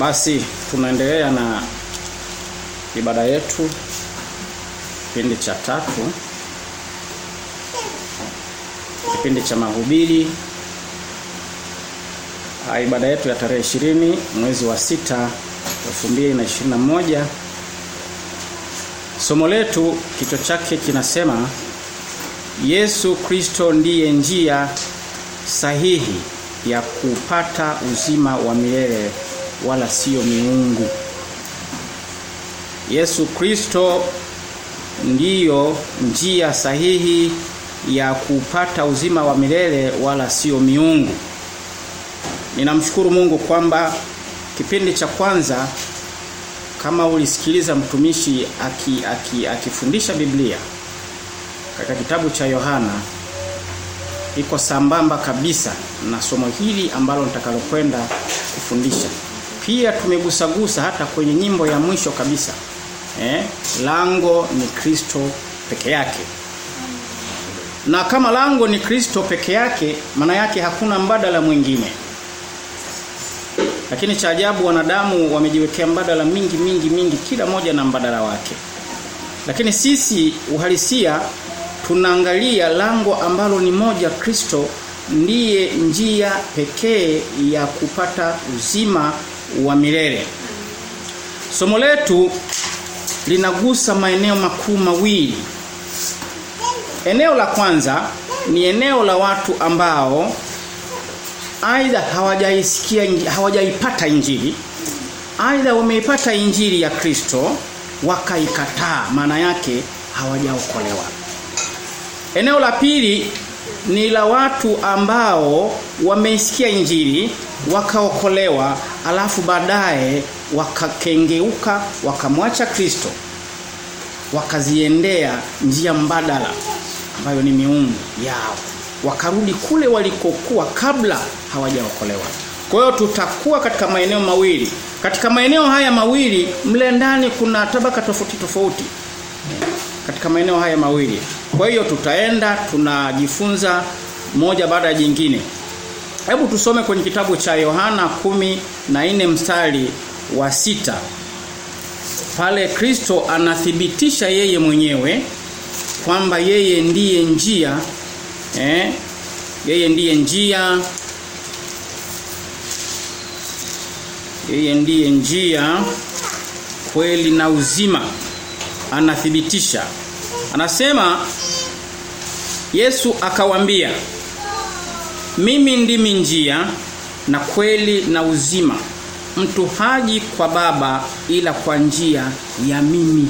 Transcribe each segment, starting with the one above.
Basi tunaendelea na ibada yetu kipindi cha tatu. Kipindi cha mahubiri. Ah, ibada yetu ya tarehe 20 mwezi wa sita 2021 Somo letu kichwa chake kinasema Yesu Kristo ndiye njia sahihi ya kupata uzima wa milele wala sio miungu. Yesu Kristo ndiyo njia sahihi ya kupata uzima wa milele wala sio miungu. Ninamshukuru Mungu kwamba kipindi cha kwanza kama ulisikiliza mtumishi aki, aki, akifundisha Biblia katika kitabu cha Yohana iko sambamba kabisa na somo hili ambalo nitakalokwenda kufundisha. Pia tumegusagusa hata kwenye nyimbo ya mwisho kabisa. Eh, lango ni Kristo peke yake. Na kama lango ni Kristo peke yake, maana yake hakuna mbadala mwingine. Lakini cha ajabu wanadamu wamejiwekea mbadala mingi mingi mingi kila moja na mbadala wake. Lakini sisi uhalisia tunaangalia lango ambalo ni moja Kristo ndiye njia pekee ya kupata uzima wa milele. Somo letu linagusa maeneo makuu mawili. Eneo la kwanza ni eneo la watu ambao aidha hawajaisikia hawajaipata injili aidha wameipata injili ya Kristo wakaikataa maana yake hawajaokolewa eneo la pili ni la watu ambao wameisikia injili wakaokolewa alafu baadaye wakakengeuka wakamwacha Kristo wakaziendea njia mbadala ambayo ni miungu yao wakarudi kule walikokuwa kabla hawajaokolewa. Kwa hiyo tutakuwa katika maeneo mawili. Katika maeneo haya mawili mle ndani kuna tabaka tofauti tofauti. Katika maeneo haya mawili. Kwa hiyo tutaenda tunajifunza moja baada ya jingine. Hebu tusome kwenye kitabu cha Yohana kumi na nne mstari wa sita. Pale Kristo anathibitisha yeye mwenyewe kwamba yeye ndiye njia eh yeye ndiye njia yeye ndiye njia kweli na uzima. Anathibitisha. Anasema Yesu akawambia mimi ndimi njia na kweli na uzima mtu haji kwa baba ila kwa njia ya mimi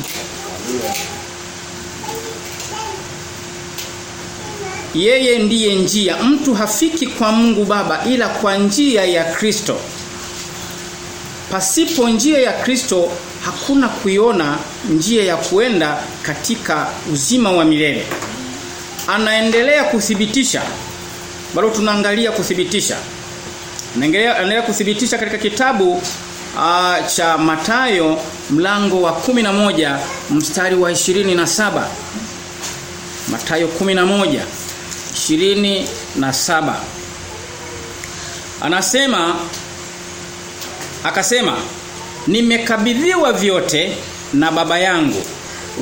Yeye ndiye njia. Mtu hafiki kwa Mungu Baba ila kwa njia ya Kristo. Pasipo njia ya Kristo hakuna kuiona njia ya kuenda katika uzima wa milele. Anaendelea kuthibitisha. Bado tunaangalia kuthibitisha. Anaendelea anaendelea kuthibitisha katika kitabu uh, cha Matayo mlango wa kumi na moja mstari wa ishirini na saba Matayo kumi na moja ishirini na saba Anasema akasema nimekabidhiwa vyote na baba yangu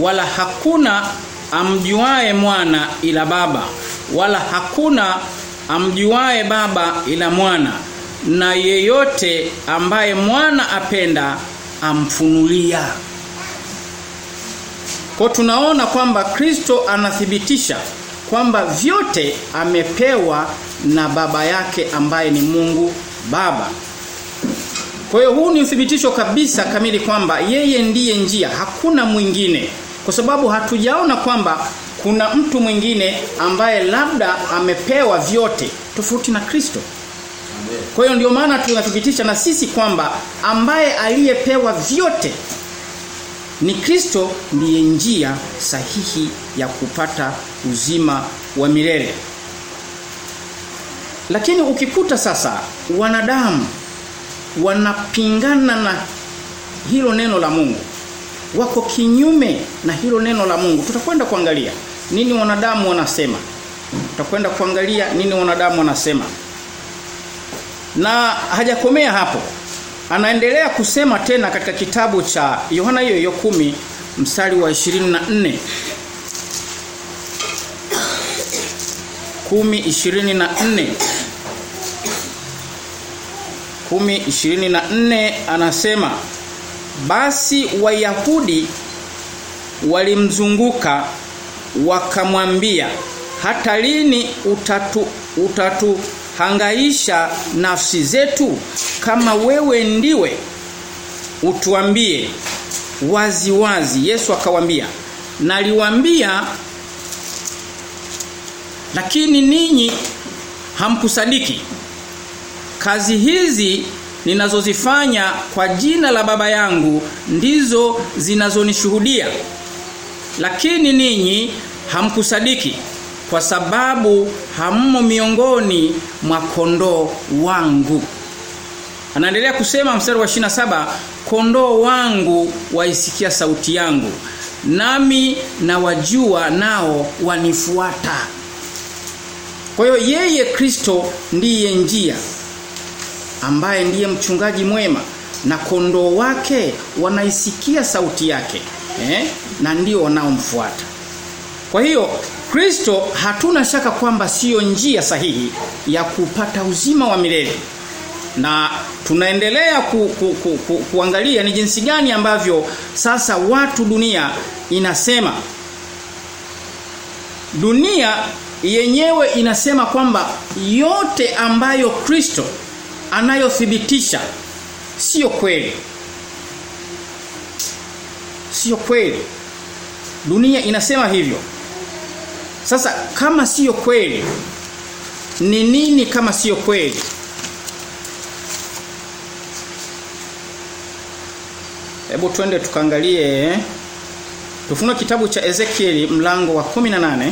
wala hakuna amjuae mwana ila baba wala hakuna amjuae baba ila mwana na yeyote ambaye mwana apenda amfunulia kwa tunaona kwamba Kristo anathibitisha kwamba vyote amepewa na baba yake ambaye ni Mungu Baba. Kwa hiyo huu ni uthibitisho kabisa kamili kwamba yeye ndiye njia, hakuna mwingine. Kwa sababu hatujaona kwamba kuna mtu mwingine ambaye labda amepewa vyote tofauti na Kristo. Kwa hiyo ndio maana tunathibitisha na sisi kwamba ambaye aliyepewa vyote ni Kristo ndiye njia sahihi ya kupata uzima wa milele. Lakini ukikuta sasa wanadamu wanapingana na hilo neno la Mungu. Wako kinyume na hilo neno la Mungu. Tutakwenda kuangalia nini wanadamu wanasema. Tutakwenda kuangalia nini wanadamu wanasema. Na hajakomea hapo. anaendelea kusema tena katika kitabu cha Yohana hiyo hiyo kumi mstari wa 24 kumi ishirini na nne kumi ishirini na nne anasema basi Wayahudi walimzunguka wakamwambia hata lini utatu utatuhangaisha nafsi zetu? Kama wewe ndiwe utuambie. Wazi wazi Yesu akawambia naliwambia lakini ninyi hamkusadiki. Kazi hizi ninazozifanya kwa jina la baba yangu ndizo zinazonishuhudia. Lakini ninyi hamkusadiki kwa sababu hammo miongoni mwa kondoo wangu. Anaendelea kusema mstari wa 27 kondoo wangu waisikia sauti yangu nami na wajua nao wanifuata. Kwa hiyo yeye Kristo ndiye njia ambaye ndiye mchungaji mwema na kondoo wake wanaisikia sauti yake eh? na ndio wanaomfuata. Kwa hiyo Kristo hatuna shaka kwamba siyo njia sahihi ya kupata uzima wa milele. Na tunaendelea ku, ku, ku, ku, kuangalia ni jinsi gani ambavyo sasa watu dunia inasema dunia yenyewe inasema kwamba yote ambayo Kristo anayothibitisha sio kweli. Sio kweli. Dunia inasema hivyo. Sasa kama sio kweli ni nini kama sio kweli? Hebu twende tukaangalie tufunue kitabu cha Ezekieli mlango wa 18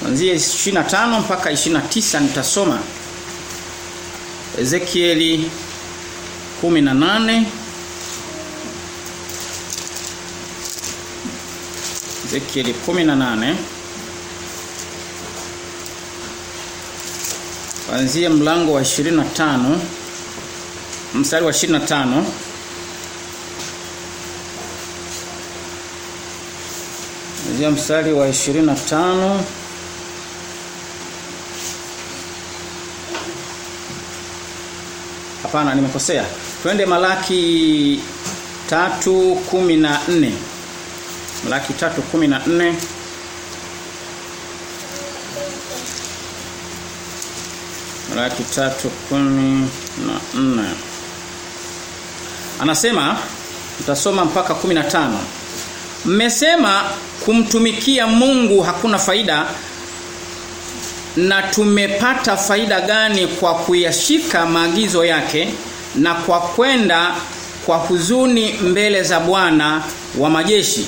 kuanzia 25 mpaka 29 nitasoma Ezekieli 18 Ezekieli 18 kuanzia mlango wa 25 mstari wa 25 kuanzia mstari wa 25 Hapana nimekosea. Twende Malaki 3:14. Malaki 3:14. Malaki 3:14. Anasema tutasoma mpaka 15. Mmesema kumtumikia Mungu hakuna faida na tumepata faida gani kwa kuyashika maagizo yake na kwa kwenda kwa huzuni mbele za Bwana wa majeshi.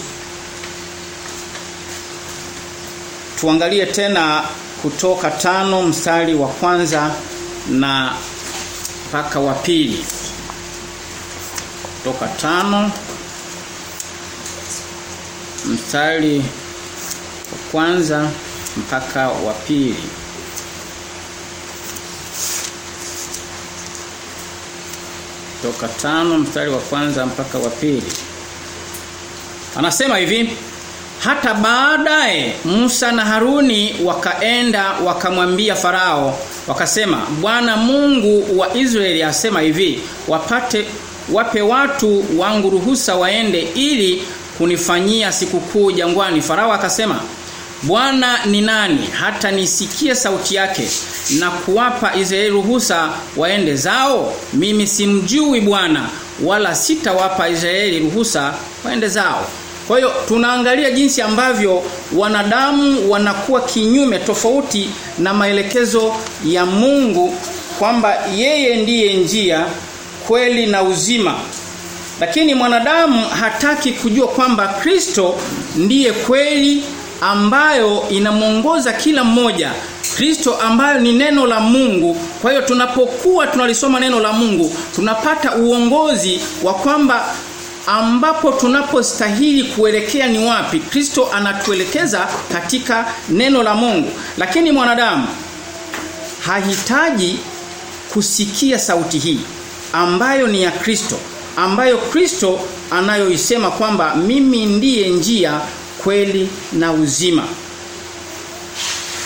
Tuangalie tena kutoka tano mstari wa kwanza na mpaka wa pili. Kutoka tano mstari wa kwanza mpaka wa pili. Toka tano mstari wa kwanza mpaka wa pili. Anasema hivi hata baadaye Musa na Haruni wakaenda wakamwambia Farao wakasema Bwana Mungu wa Israeli asema hivi wapate wape watu wangu ruhusa waende ili kunifanyia sikukuu jangwani. Farao akasema Bwana ni nani? Hata nisikie sauti yake na kuwapa Israeli ruhusa waende zao? Mimi simjui Bwana wala sitawapa Israeli ruhusa waende zao. Kwa hiyo tunaangalia jinsi ambavyo wanadamu wanakuwa kinyume tofauti na maelekezo ya Mungu kwamba yeye ndiye njia kweli na uzima. Lakini mwanadamu hataki kujua kwamba Kristo ndiye kweli ambayo inamuongoza kila mmoja Kristo ambayo ni neno la Mungu. Kwa hiyo tunapokuwa tunalisoma neno la Mungu tunapata uongozi wa kwamba ambapo tunapostahili kuelekea ni wapi. Kristo anatuelekeza katika neno la Mungu. Lakini mwanadamu hahitaji kusikia sauti hii ambayo ni ya Kristo ambayo Kristo anayoisema kwamba mimi ndiye njia kweli na uzima.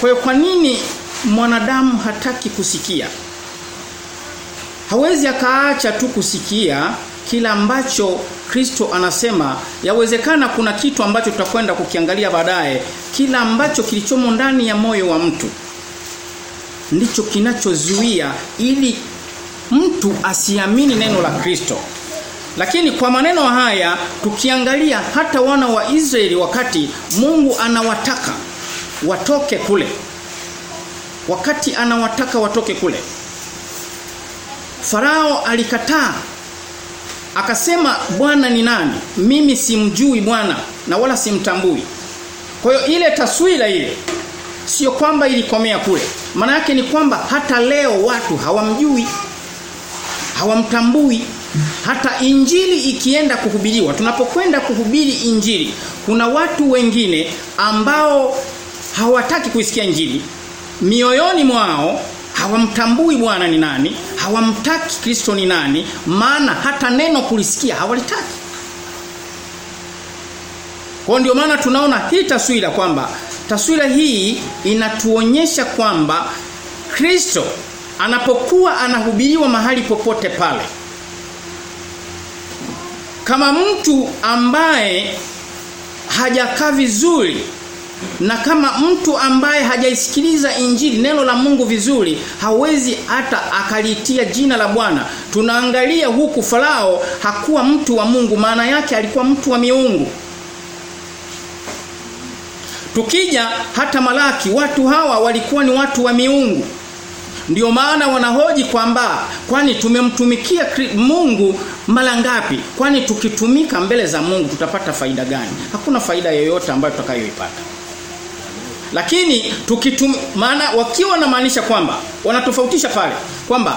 Kwa kwa nini mwanadamu hataki kusikia? Hawezi akaacha tu kusikia kila ambacho Kristo anasema. Yawezekana kuna kitu ambacho tutakwenda kukiangalia baadaye, kila ambacho kilichomo ndani ya moyo wa mtu ndicho kinachozuia ili mtu asiamini neno la Kristo. Lakini kwa maneno haya tukiangalia hata wana wa Israeli wakati Mungu anawataka watoke kule. Wakati anawataka watoke kule. Farao alikataa. Akasema Bwana ni nani? Mimi simjui Bwana na wala simtambui. Kwa hiyo ile taswira ile sio kwamba ilikomea kule. Maana yake ni kwamba hata leo watu hawamjui hawamtambui hata injili ikienda kuhubiriwa tunapokwenda kuhubiri injili kuna watu wengine ambao hawataki kuisikia injili. Mioyoni mwao hawamtambui Bwana ni nani hawamtaki Kristo ni nani maana hata neno kulisikia hawalitaki. Kwa ndio maana tunaona hii taswira kwamba taswira hii inatuonyesha kwamba Kristo anapokuwa anahubiriwa mahali popote pale kama mtu ambaye hajakaa vizuri na kama mtu ambaye hajaisikiliza injili neno la Mungu vizuri hawezi hata akalitia jina la Bwana. Tunaangalia huku Farao hakuwa mtu wa Mungu maana yake alikuwa mtu wa miungu. Tukija hata Malaki watu hawa walikuwa ni watu wa miungu Ndiyo maana wanahoji kwamba kwani tumemtumikia Mungu mara ngapi? Kwani tukitumika mbele za Mungu tutapata faida gani? Hakuna faida yoyote ambayo tutakayoipata. Lakini tukitum maana wakiwa na maanisha kwamba wanatofautisha pale kwamba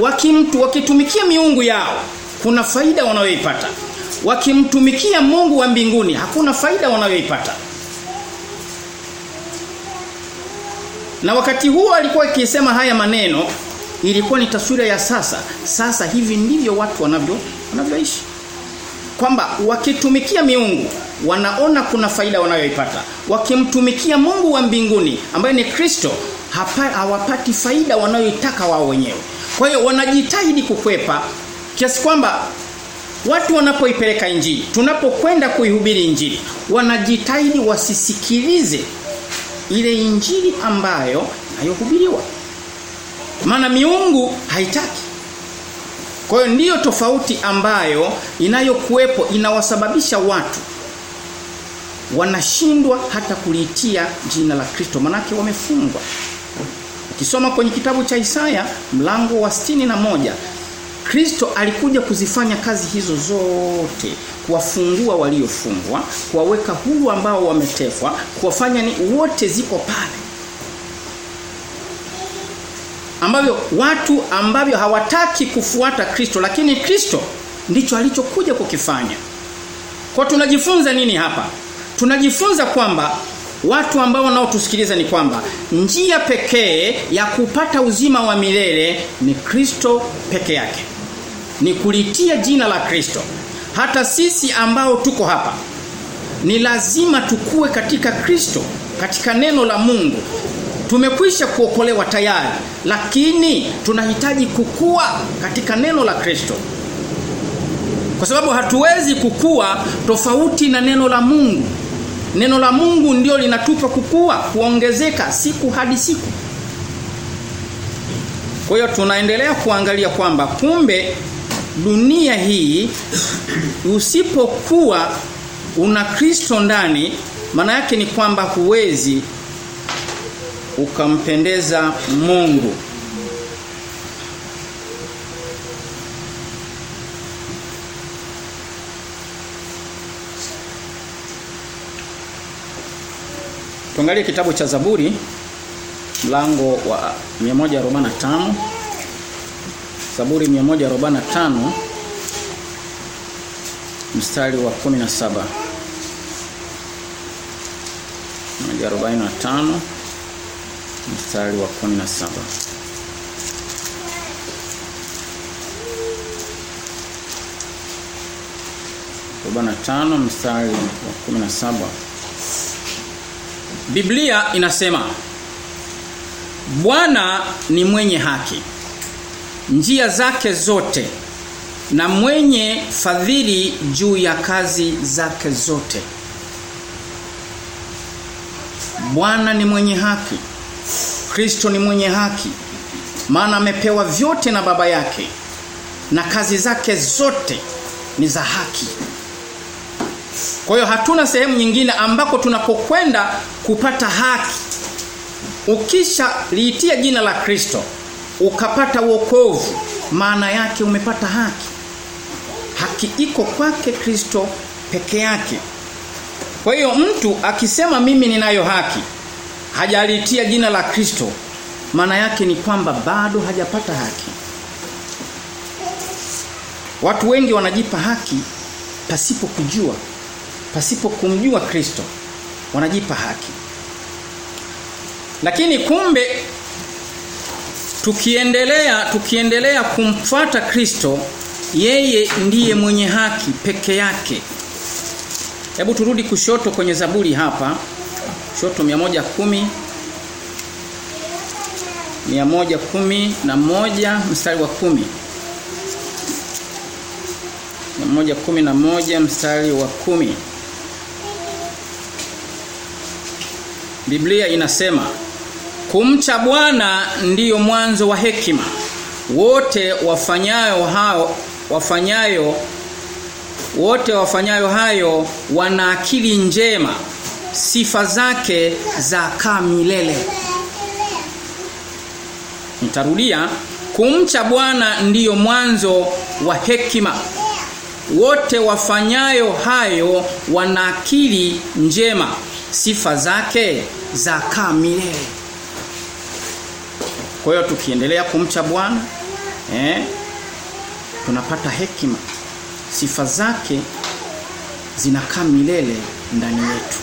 wakimtu wakitumikia miungu yao kuna faida wanayoipata. Wakimtumikia Mungu wa mbinguni hakuna faida wanayoipata. Na wakati huo alikuwa akisema haya maneno ilikuwa ni taswira ya sasa. Sasa hivi ndivyo watu wanavyo wanavyoishi. Kwamba wakitumikia miungu wanaona kuna faida wanayoipata. Wakimtumikia Mungu wa mbinguni ambaye ni Kristo hawapati faida wanayoitaka wao wenyewe. Kwa hiyo wanajitahidi kukwepa kiasi kwamba watu wanapoipeleka injili, tunapokwenda kuihubiri injili, wanajitahidi wasisikilize ile injili ambayo inayohubiriwa. Maana miungu haitaki. Kwa hiyo ndiyo tofauti ambayo inayokuwepo inawasababisha watu wanashindwa hata kulitia jina la Kristo manake wamefungwa. Ukisoma kwenye kitabu cha Isaya mlango wa na moja Kristo alikuja kuzifanya kazi hizo zote kuwafungua waliofungwa, kuwaweka huru ambao wametefwa, kuwafanya ni wote ziko pale. Ambavyo watu ambavyo hawataki kufuata Kristo lakini Kristo ndicho alichokuja kukifanya. Kwa tunajifunza nini hapa? Tunajifunza kwamba watu ambao wanaotusikiliza ni kwamba njia pekee ya kupata uzima wa milele ni Kristo peke yake. Ni kulitia jina la Kristo. Hata sisi ambao tuko hapa ni lazima tukue katika Kristo, katika neno la Mungu. Tumekwisha kuokolewa tayari, lakini tunahitaji kukua katika neno la Kristo. Kwa sababu hatuwezi kukua tofauti na neno la Mungu. Neno la Mungu ndio linatupa kukua, kuongezeka siku hadi siku. Kwa hiyo tunaendelea kuangalia kwamba kumbe dunia hii usipokuwa una Kristo ndani maana yake ni kwamba huwezi ukampendeza Mungu. Tuangalie kitabu cha Zaburi mlango wa 145 Saburi 145 mstari wa 17. 145 mstari wa 17. Arobaini na tano mstari wa kumi na saba. Biblia inasema Bwana ni mwenye haki njia zake zote na mwenye fadhili juu ya kazi zake zote. Bwana ni mwenye haki Kristo ni mwenye haki maana amepewa vyote na baba yake na kazi zake zote ni za haki. Kwa hiyo hatuna sehemu nyingine ambako tunapokwenda kupata haki. Ukisha liitia jina la Kristo ukapata wokovu maana yake umepata haki. Haki iko kwake Kristo peke yake. Kwa hiyo mtu akisema mimi ninayo haki hajalitia jina la Kristo maana yake ni kwamba bado hajapata haki. Watu wengi wanajipa haki pasipo kujua pasipo kumjua Kristo. Wanajipa haki. Lakini kumbe tukiendelea tukiendelea kumfuata Kristo yeye ndiye mwenye haki peke yake. Hebu turudi kushoto kwenye zaburi hapa. Kushoto 110 110 na moja mstari wa kumi. 111 mstari wa kumi. Biblia inasema kumcha Bwana ndiyo mwanzo wa hekima. Wote wafanyayo hao wafanyayo wote wafanyayo hayo wana akili njema sifa zake za kaa milele Nitarudia kumcha Bwana ndiyo mwanzo wa hekima. Wote wafanyayo hayo wana akili njema sifa zake za kaa milele kwa hiyo tukiendelea kumcha Bwana eh tunapata hekima. Sifa zake zinakaa milele ndani yetu.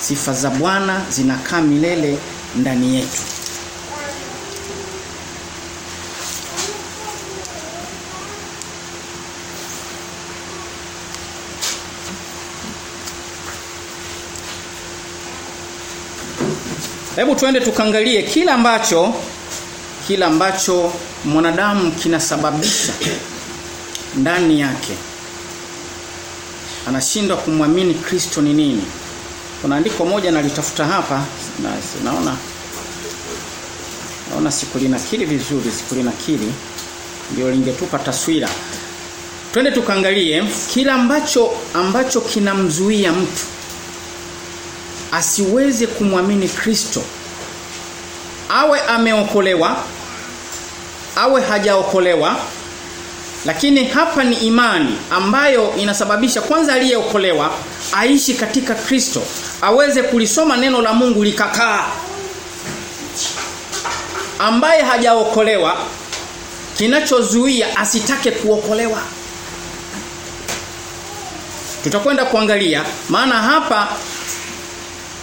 Sifa za Bwana zinakaa milele ndani yetu Hebu tuende tukangalie kila ambacho kila ambacho mwanadamu kinasababisha ndani yake. Anashindwa kumwamini Kristo ni nini. Kuna andiko moja nalitafuta hapa. Na naona naona sikulinakili vizuri, sikulinakili. Ndio lingetupa taswira. Twende tukaangalie kila ambacho ambacho kinamzuia mtu asiweze kumwamini Kristo. Awe ameokolewa awe hajaokolewa lakini hapa ni imani ambayo inasababisha kwanza aliyeokolewa aishi katika Kristo aweze kulisoma neno la Mungu likakaa. Ambaye hajaokolewa kinachozuia asitake kuokolewa. Tutakwenda kuangalia maana hapa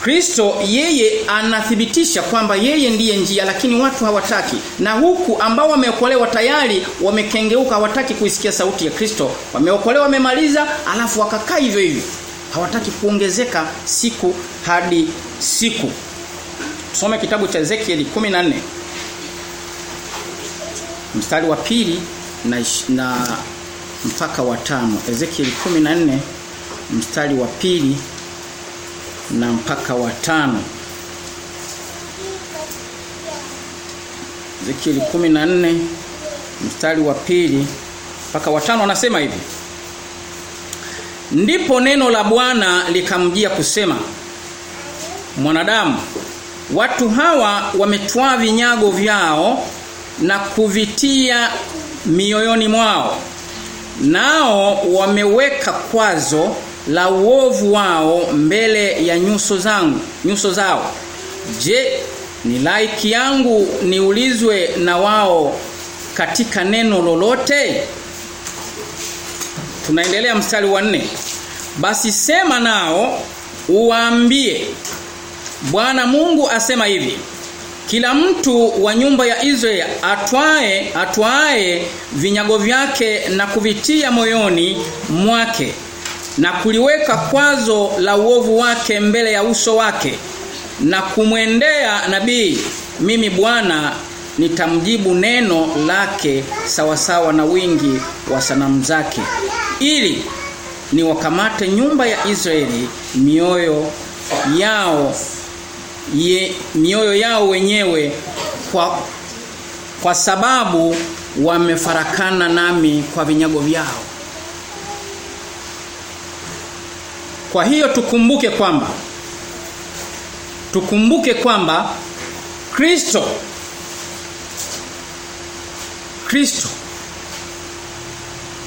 Kristo yeye anathibitisha kwamba yeye ndiye njia lakini watu hawataki. Na huku ambao wameokolewa tayari wamekengeuka hawataki kuisikia sauti ya Kristo. Wameokolewa wamemaliza alafu wakakaa hivyo hivyo. Hawataki kuongezeka siku hadi siku. Tusome kitabu cha Ezekiel 14. Mstari wa pili na, na mpaka wa tano. Ezekiel 14 mstari wa pili na mpaka wa tano. Ezekiel 14 mstari wa pili mpaka wa tano anasema hivi. Ndipo neno la Bwana likamjia kusema Mwanadamu watu hawa wametwaa vinyago vyao na kuvitia mioyoni mwao nao wameweka kwazo la uovu wao mbele ya nyuso zangu nyuso zao. Je ni laiki yangu niulizwe na wao katika neno lolote? Tunaendelea mstari wa nne. Basi sema nao uwaambie. Bwana Mungu asema hivi kila mtu wa nyumba ya Israeli atwae atwae vinyago vyake na kuvitia moyoni mwake na kuliweka kwazo la uovu wake mbele ya uso wake na kumwendea nabii mimi Bwana nitamjibu neno lake sawasawa na wingi wa sanamu zake ili niwakamate nyumba ya Israeli mioyo yao ye, mioyo yao wenyewe kwa kwa sababu wamefarakana nami kwa vinyago vyao kwa hiyo tukumbuke kwamba tukumbuke kwamba Kristo Kristo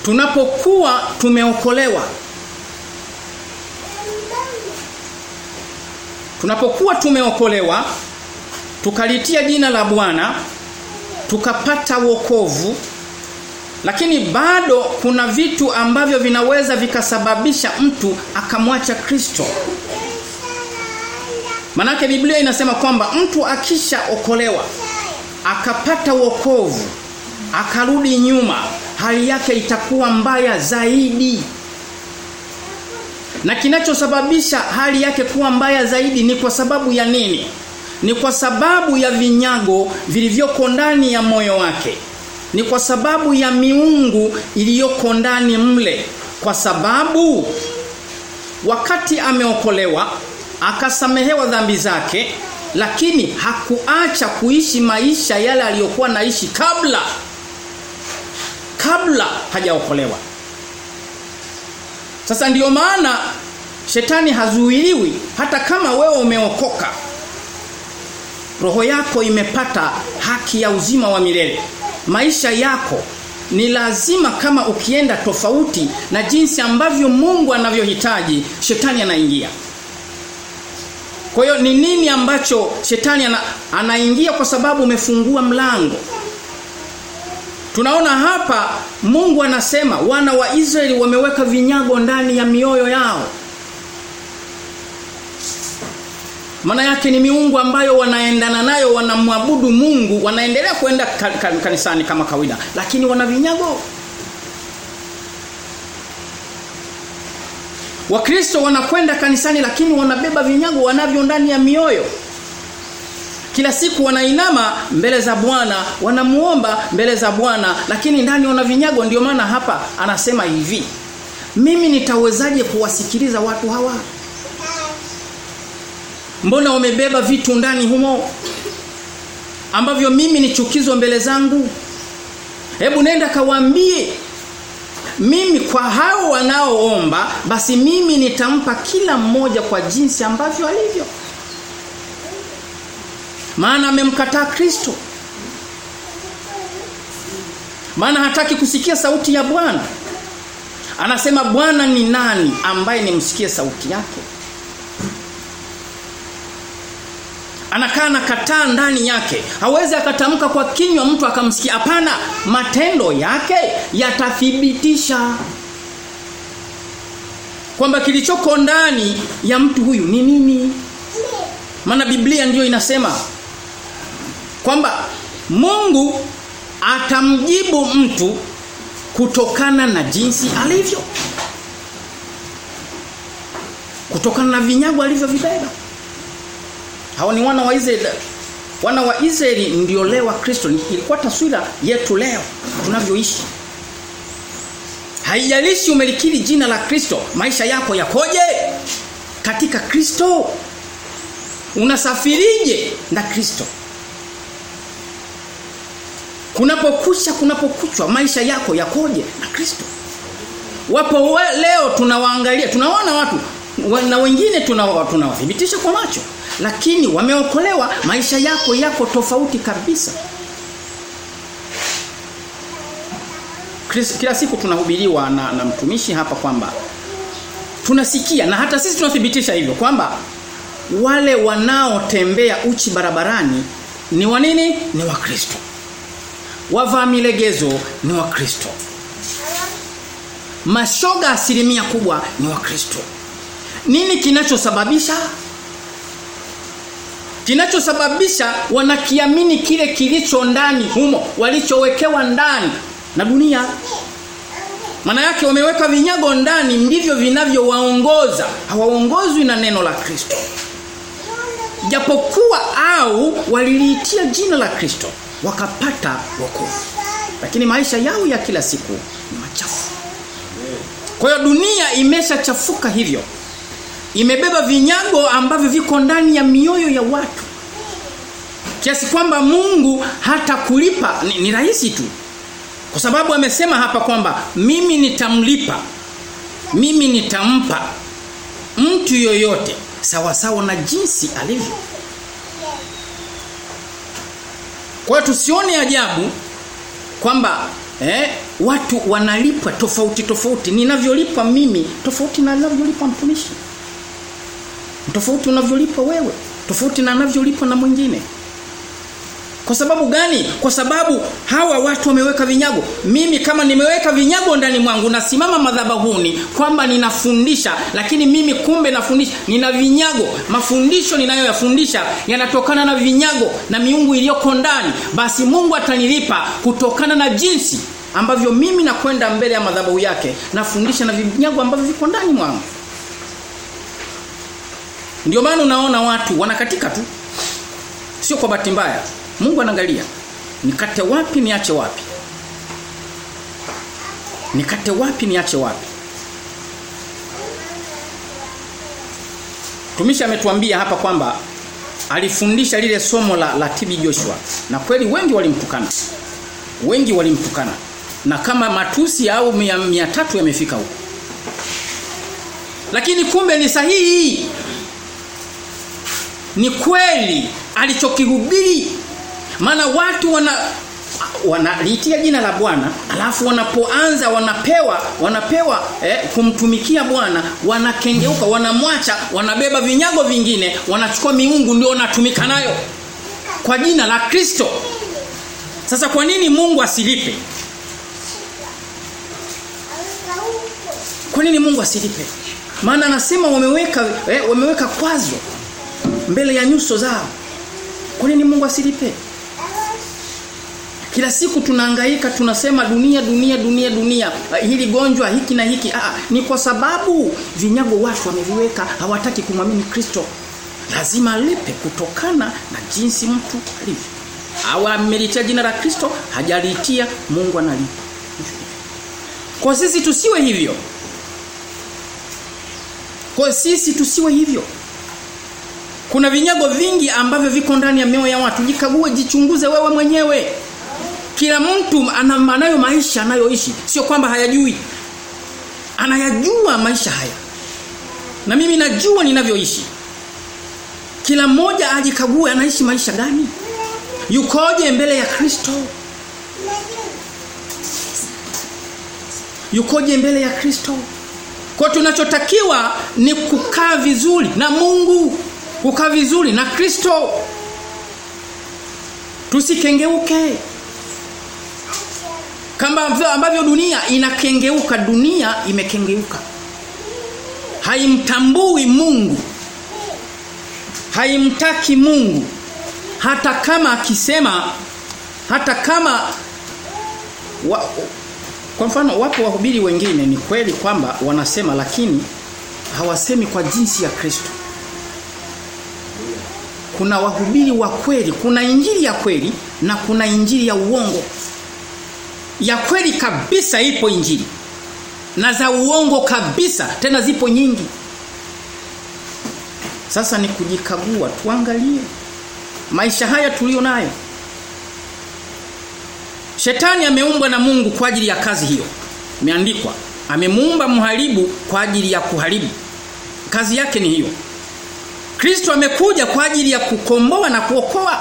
tunapokuwa tumeokolewa tunapokuwa tumeokolewa tukalitia jina la Bwana tukapata wokovu lakini bado kuna vitu ambavyo vinaweza vikasababisha mtu akamwacha Kristo. Manake Biblia inasema kwamba mtu akishaokolewa akapata wokovu akarudi nyuma hali yake itakuwa mbaya zaidi. Na kinachosababisha hali yake kuwa mbaya zaidi ni kwa sababu ya nini? Ni kwa sababu ya vinyago vilivyoko ndani ya moyo wake ni kwa sababu ya miungu iliyoko ndani mle. Kwa sababu wakati ameokolewa akasamehewa dhambi zake lakini hakuacha kuishi maisha yale aliyokuwa naishi kabla kabla hajaokolewa. Sasa ndiyo maana shetani hazuiliwi hata kama wewe umeokoka. Roho yako imepata haki ya uzima wa milele maisha yako. Ni lazima kama ukienda tofauti na jinsi ambavyo Mungu anavyohitaji shetani anaingia. Kwa hiyo ni nini ambacho shetani ana, anaingia kwa sababu umefungua mlango? Tunaona hapa Mungu anasema wana wa Israeli wameweka vinyago ndani ya mioyo yao. Maana yake ni miungu ambayo wanaendana nayo wanamwabudu Mungu, wanaendelea kwenda kanisani kama kawaida, lakini wana vinyago. Wakristo wanakwenda kanisani lakini wanabeba vinyago wanavyo ndani ya mioyo. Kila siku wanainama mbele za Bwana, wanamuomba mbele za Bwana, lakini ndani wana vinyago ndio maana hapa anasema hivi. Mimi nitawezaje kuwasikiliza watu hawa? Mbona wamebeba vitu ndani humo? Ambavyo mimi ni chukizo mbele zangu? Hebu nenda kawaambie. Mimi kwa hao wanaoomba basi mimi nitampa kila mmoja kwa jinsi ambavyo alivyo. Maana amemkataa Kristo. Maana hataki kusikia sauti ya Bwana. Anasema Bwana ni nani ambaye nimsikie sauti yake anakaa na kataa ndani yake. Hawezi akatamka kwa kinywa mtu akamsikia. Hapana matendo yake yatathibitisha kwamba kilichoko ndani ya mtu huyu ni nini. Maana Biblia ndiyo inasema kwamba Mungu atamjibu mtu kutokana na jinsi alivyo kutokana na vinyago alivyovibeba hao ni wana wa Israeli wana wa Israeli ndio leo wa Kristo. Ilikuwa taswira yetu leo tunavyoishi. Haijalishi umelikili jina la Kristo maisha yako yakoje? Katika Kristo unasafirije na Kristo? Kunapokucha kunapokuchwa maisha yako yakoje na Kristo? Wapo we, leo tunawaangalia tunaona watu na wengine tunawathibitisha tuna kwa macho lakini wameokolewa maisha yako yako tofauti kabisa kila siku tunahubiriwa na, na mtumishi hapa kwamba tunasikia na hata sisi tunathibitisha hivyo kwamba wale wanaotembea uchi barabarani ni wa nini ni Wakristo. Wavaa milegezo ni Wakristo. Mashoga asilimia kubwa ni Wakristo. Nini kinachosababisha kinachosababisha wanakiamini kile kilicho ndani humo walichowekewa ndani na dunia. Maana yake wameweka vinyago ndani ndivyo vinavyowaongoza. Hawaongozwi na neno la Kristo. Japokuwa au waliliitia jina la Kristo wakapata wokovu. Lakini maisha yao ya kila siku ni machafu. Kwa hiyo dunia imeshachafuka hivyo imebeba vinyago ambavyo viko ndani ya mioyo ya watu. Kiasi kwamba Mungu hata kulipa ni, ni rahisi tu. Kwa sababu amesema hapa kwamba mimi nitamlipa mimi nitampa mtu yoyote sawa sawa na jinsi alivyo. Kwa tusione ajabu kwamba eh, watu wanalipwa tofauti tofauti. Ninavyolipwa mimi tofauti na ninavyolipwa mtumishi tofauti unavyolipwa wewe tofauti na anavyolipwa na mwingine kwa sababu gani? Kwa sababu hawa watu wameweka vinyago. Mimi kama nimeweka vinyago ndani mwangu nasimama madhabahuni kwamba ninafundisha lakini mimi kumbe nafundisha nina vinyago. Mafundisho ninayoyafundisha yanatokana na vinyago na miungu iliyoko ndani. Basi Mungu atanilipa kutokana na jinsi ambavyo mimi nakwenda mbele ya madhabahu yake nafundisha na vinyago ambavyo viko ndani mwangu. Ndio maana unaona watu wanakatika tu. Sio kwa bahati mbaya. Mungu anaangalia nikate wapi niache wapi. Nikate wapi niache wapi. Tumisha ametuambia hapa kwamba alifundisha lile somo la, la TB Joshua na kweli wengi walimtukana. Wengi walimtukana. Na kama matusi au mia, mia tatu yamefika huko. Lakini kumbe ni sahihi. Ni kweli alichokihubiri. Maana watu wana wanalitia jina la Bwana alafu wanapoanza wanapewa wanapewa eh, kumtumikia Bwana wanakengeuka wanamwacha wanabeba vinyago vingine wanachukua miungu ndio wanatumika nayo. Kwa jina la Kristo. Sasa kwa nini Mungu asilipe? Kwa nini Mungu asilipe? Maana anasema wameweka eh, wameweka kwazo mbele ya nyuso zao. Kwa nini Mungu asilipe? Kila siku tunahangaika tunasema dunia dunia dunia dunia. Hili gonjwa hiki na hiki. Ah, ni kwa sababu vinyago watu wameviweka hawataki kumwamini Kristo. Lazima alipe kutokana na jinsi mtu alivyo. Au amelitia jina la Kristo hajalitia Mungu analipa. Kwa sisi tusiwe hivyo. Kwa sisi tusiwe hivyo kuna vinyago vingi ambavyo viko ndani ya mioyo ya watu. Jikague jichunguze wewe mwenyewe. Kila mtu ana anayo maisha anayoishi. Sio kwamba hayajui. Anayajua maisha haya. Na mimi najua ninavyoishi. Kila mmoja ajikague anaishi maisha gani. Yukoje mbele ya Kristo? Yukoje mbele ya Kristo? Kwa tunachotakiwa ni kukaa vizuri na Mungu kukaa vizuri na Kristo. Tusikengeuke. Kama ambavyo dunia inakengeuka dunia imekengeuka. Haimtambui Mungu. Haimtaki Mungu. Hata kama akisema hata kama wa, kwa mfano wapo wahubiri wengine ni kweli kwamba wanasema lakini hawasemi kwa jinsi ya Kristo kuna wahubiri wa kweli kuna injili ya kweli na kuna injili ya uongo ya kweli kabisa ipo injili na za uongo kabisa tena zipo nyingi sasa ni kujikagua tuangalie maisha haya tulio nayo Shetani ameumbwa na Mungu kwa ajili ya kazi hiyo. Imeandikwa, amemuumba mharibu kwa ajili ya kuharibu. Kazi yake ni hiyo. Kristo amekuja kwa ajili ya kukomboa na kuokoa.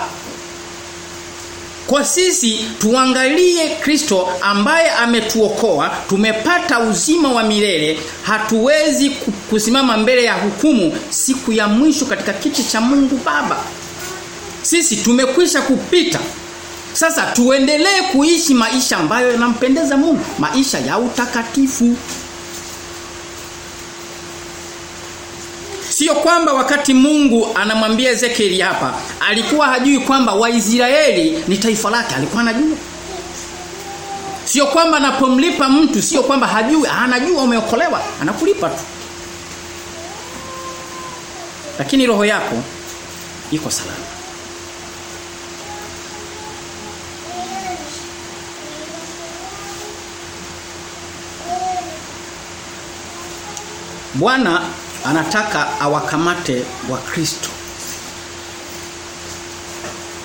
Kwa sisi tuangalie Kristo ambaye ametuokoa, tumepata uzima wa milele, hatuwezi kusimama mbele ya hukumu siku ya mwisho katika kiti cha Mungu Baba. Sisi tumekwisha kupita. Sasa tuendelee kuishi maisha ambayo yanampendeza Mungu, maisha ya utakatifu. Sio kwamba wakati Mungu anamwambia Ezekieli hapa alikuwa hajui kwamba Waisraeli ni taifa lake, alikuwa anajua. Sio kwamba anapomlipa mtu sio kwamba hajui, anajua umeokolewa, anakulipa tu. Lakini roho yako iko salama. Bwana anataka awakamate wa Kristo.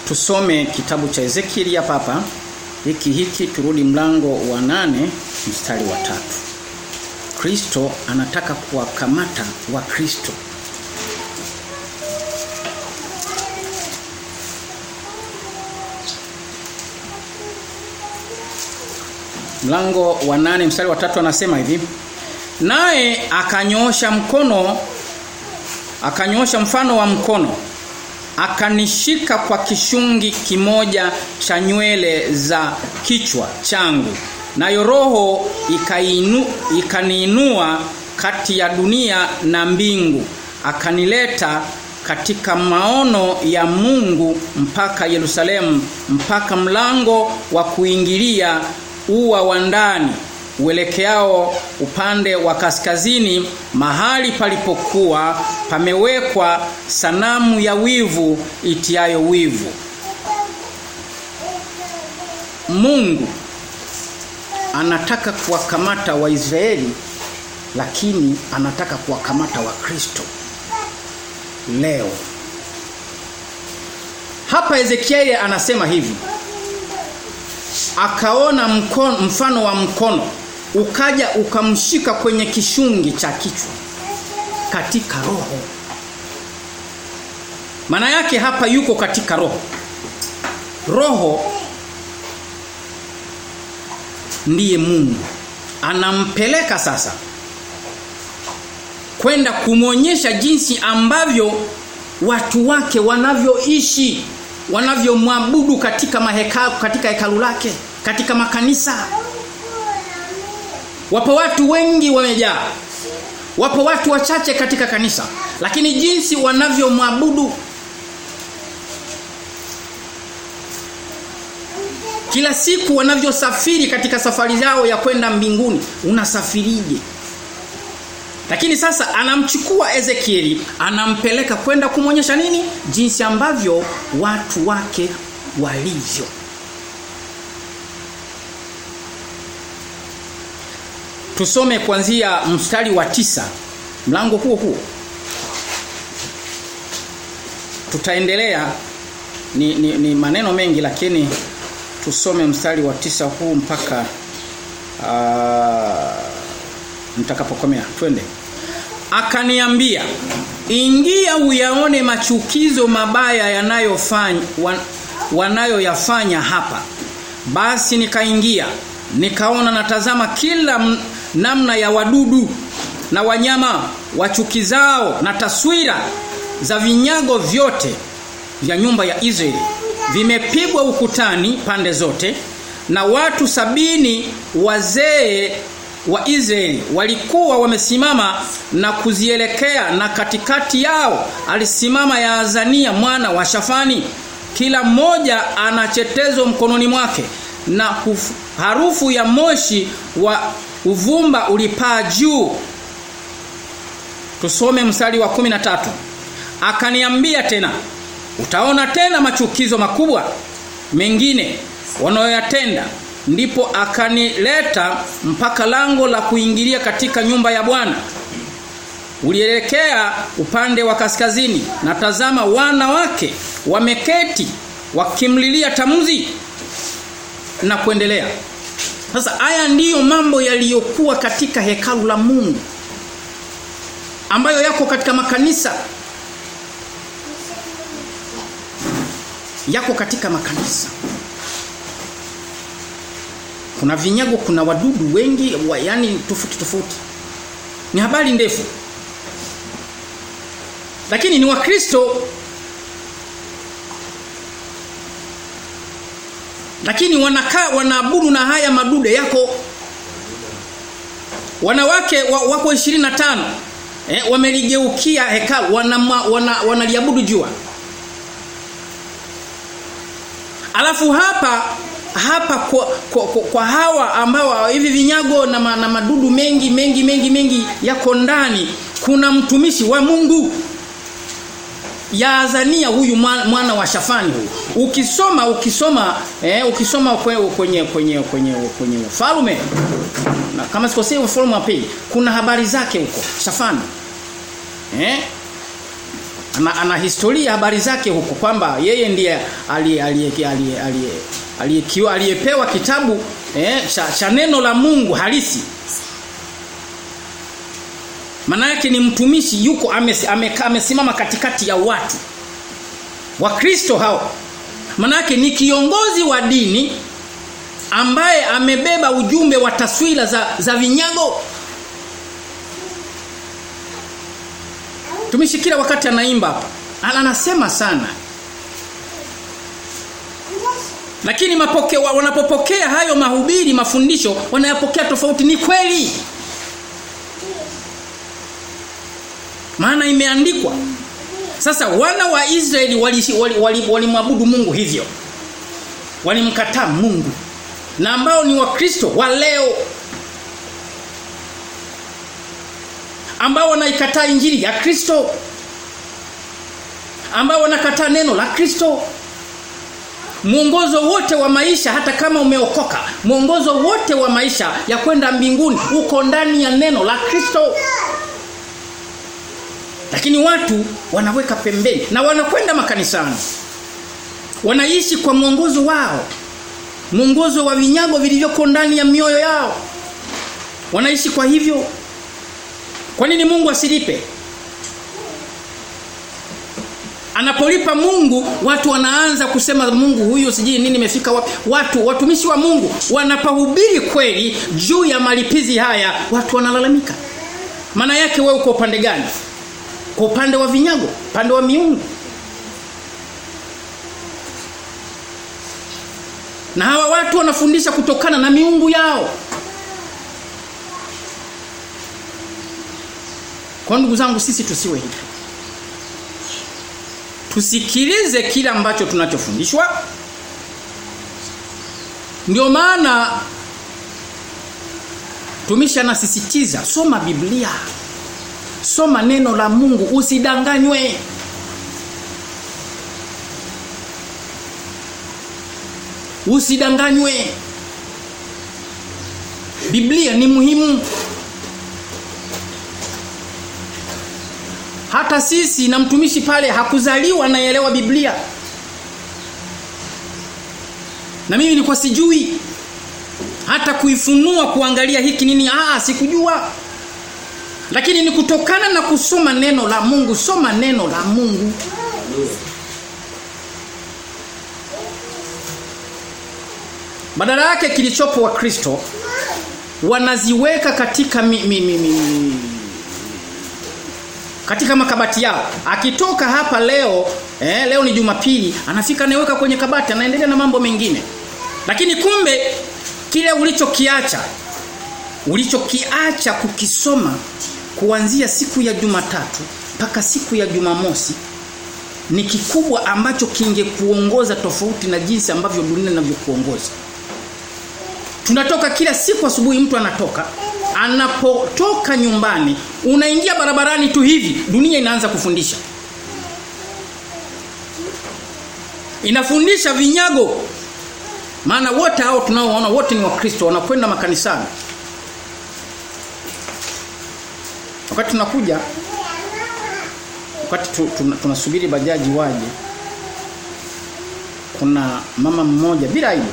Tusome kitabu cha Ezekieli hapa hapa. Hiki hiki turudi mlango wa nane mstari wa tatu. Kristo anataka kuwakamata wa Kristo. Mlango wa nane mstari wa tatu anasema hivi. Naye akanyoosha mkono akanyoosha mfano wa mkono akanishika kwa kishungi kimoja cha nywele za kichwa changu. Nayo roho ikainu ikaniinua kati ya dunia na mbingu akanileta katika maono ya Mungu mpaka Yerusalemu mpaka mlango wa kuingilia ua wa ndani uelekeao upande wa kaskazini mahali palipokuwa pamewekwa sanamu ya wivu itiayo wivu. Mungu anataka kuwakamata Waisraeli lakini anataka kuwakamata Wakristo. Leo. Hapa Ezekieli anasema hivi. Akaona mkono, mfano wa mkono ukaja ukamshika kwenye kishungi cha kichwa katika roho. Maana yake hapa yuko katika roho. Roho ndiye Mungu. Anampeleka sasa kwenda kumwonyesha jinsi ambavyo watu wake wanavyoishi wanavyomwabudu katika mahekalu katika hekalu lake katika makanisa wapo watu wengi wamejaa. Wapo watu wachache katika kanisa. Lakini jinsi wanavyomwabudu. Kila siku wanavyosafiri katika safari zao ya kwenda mbinguni unasafirije? Lakini sasa anamchukua Ezekieli anampeleka kwenda kumwonyesha nini? Jinsi ambavyo watu wake walivyo Tusome kuanzia mstari wa tisa. Mlango huo huo. Tutaendelea. Ni, ni, ni maneno mengi lakini tusome mstari wa tisa huu mpaka uh, mtakapokomea. Twende. Akaniambia ingia uyaone machukizo mabaya yanayofanya wan, wanayoyafanya hapa. Basi nikaingia nikaona natazama kila namna ya wadudu na wanyama wachukizao na taswira za vinyago vyote vya nyumba ya Israeli. Vimepigwa ukutani pande zote na watu sabini wazee wa Israeli walikuwa wamesimama na kuzielekea na katikati yao alisimama ya azania mwana wa Shafani. Kila mmoja ana chetezo mkononi mwake na harufu ya moshi wa uvumba ulipaa juu. Tusome mstari wa 13 akaniambia tena utaona tena machukizo makubwa mengine wanayoyatenda. Ndipo akanileta mpaka lango la kuingilia katika nyumba ya Bwana. Ulielekea upande wa kaskazini na tazama wana wake wameketi wakimlilia tamuzi na kuendelea sasa haya ndiyo mambo yaliyokuwa katika hekalu la Mungu ambayo yako katika makanisa. Yako katika makanisa. Kuna vinyago kuna wadudu wengi wa, yani tofauti tofauti. Ni habari ndefu. Lakini ni wakristo lakini wanakaa wanaabudu na haya madude yako. Wanawake wa, wako 25 eh, wameligeukia hekalu wanaliabudu wana, jua. Alafu hapa hapa kwa, kwa, kwa, kwa hawa ambao hivi vinyago na, na madudu mengi mengi mengi mengi yako ndani kuna mtumishi wa Mungu Yaazania huyu mwana, wa Shafani huyu. Ukisoma ukisoma eh, ukisoma kwenye kwenye kwenye kwenye, kwenye falme na kama sikosei Falme pili kuna habari zake huko Shafani. Eh? Ana, ana historia habari zake huko kwamba yeye ndiye aliyepewa kitabu eh, cha, cha neno la Mungu halisi maana yake ni mtumishi yuko amesimama ame, katikati ya watu Wakristo hao. Maana yake ni kiongozi wa dini ambaye amebeba ujumbe wa taswira za, za vinyago. Mtumishi kila wakati anaimba hapa. Anasema sana. Lakini mapoke, wanapopokea hayo mahubiri mafundisho wanayapokea tofauti ni kweli. Maana imeandikwa. Sasa wana wa Israeli walimwabudu wali, wali, wali Mungu hivyo. Walimkataa Mungu. Na ambao ni wakristo wa leo. Ambao wanaikataa injili ya Kristo. Ambao wanakataa neno la Kristo. Mwongozo wote wa maisha hata kama umeokoka mwongozo wote wa maisha ya kwenda mbinguni uko ndani ya neno la Kristo lakini watu wanaweka pembeni na wanakwenda makanisani. Wanaishi kwa mwongozo wao. Mwongozo wa vinyago vilivyoko ndani ya mioyo yao. Wanaishi kwa hivyo. Kwa nini Mungu asilipe? Anapolipa Mungu watu wanaanza kusema Mungu huyu sijui nini imefika wapi. Watu watumishi wa Mungu wanapahubiri kweli juu ya malipizi haya watu wanalalamika. Maana yake wewe uko upande gani? Kwa upande wa vinyago, upande wa miungu. Na hawa watu wanafundisha kutokana na miungu yao. Kwa ndugu zangu sisi tusiwe hivyo. Tusikilize kile ambacho tunachofundishwa. Ndio maana tumisha anasisitiza soma Biblia. Soma neno la Mungu usidanganywe. Usidanganywe. Biblia ni muhimu. Hata sisi na mtumishi pale hakuzaliwa naelewa Biblia. Na mimi nilikuwa sijui hata kuifunua kuangalia hiki nini ah sikujua. Lakini ni kutokana na kusoma neno la Mungu, soma neno la Mungu. Badala yake kilichopo wa Kristo wanaziweka katika mi, mi, mi, mi, katika makabati yao. Akitoka hapa leo, eh, leo ni Jumapili, anafika anaweka kwenye kabati, anaendelea na mambo mengine. Lakini kumbe kile ulichokiacha ulichokiacha kukisoma kuanzia siku ya Jumatatu mpaka siku ya Jumamosi ni kikubwa ambacho kingekuongoza tofauti na jinsi ambavyo dunia inavyokuongoza. Tunatoka kila siku asubuhi mtu anatoka anapotoka nyumbani unaingia barabarani tu hivi dunia inaanza kufundisha. Inafundisha vinyago. Maana wote hao tunaoona wote ni wakristo wanakwenda makanisani. Wakati tunakuja wakati tu, tu, tunasubiri bajaji waje kuna mama mmoja bila aibu.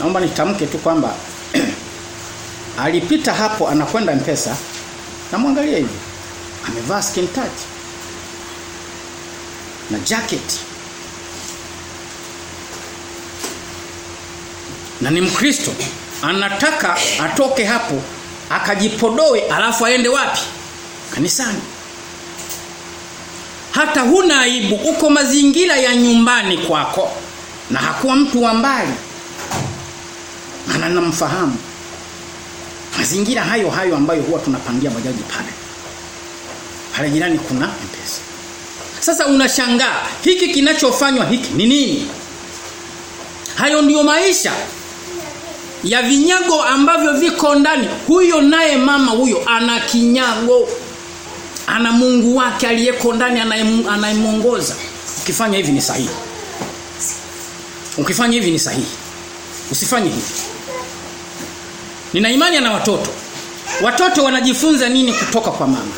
Naomba nitamke tu kwamba alipita hapo anakwenda mpesa namwangalia hivi. Amevaa skin touch na jacket. Na ni mkristo. Anataka atoke hapo akajipodoe alafu aende wapi? Kanisani. Hata huna aibu uko mazingira ya nyumbani kwako na hakuwa mtu wa mbali. Maana namfahamu. Mazingira hayo hayo ambayo huwa tunapangia bajaji pale. Pale jirani kuna mpesa. Sasa unashangaa hiki kinachofanywa hiki ni nini? Hayo ndiyo maisha ya vinyago ambavyo viko ndani. Huyo naye mama huyo ana kinyago. Ana Mungu wake aliyeko ndani anayemuongoza. Ukifanya hivi ni sahihi. Ukifanya hivi ni sahihi. Usifanye hivi. Nina imani ana watoto. Watoto wanajifunza nini kutoka kwa mama?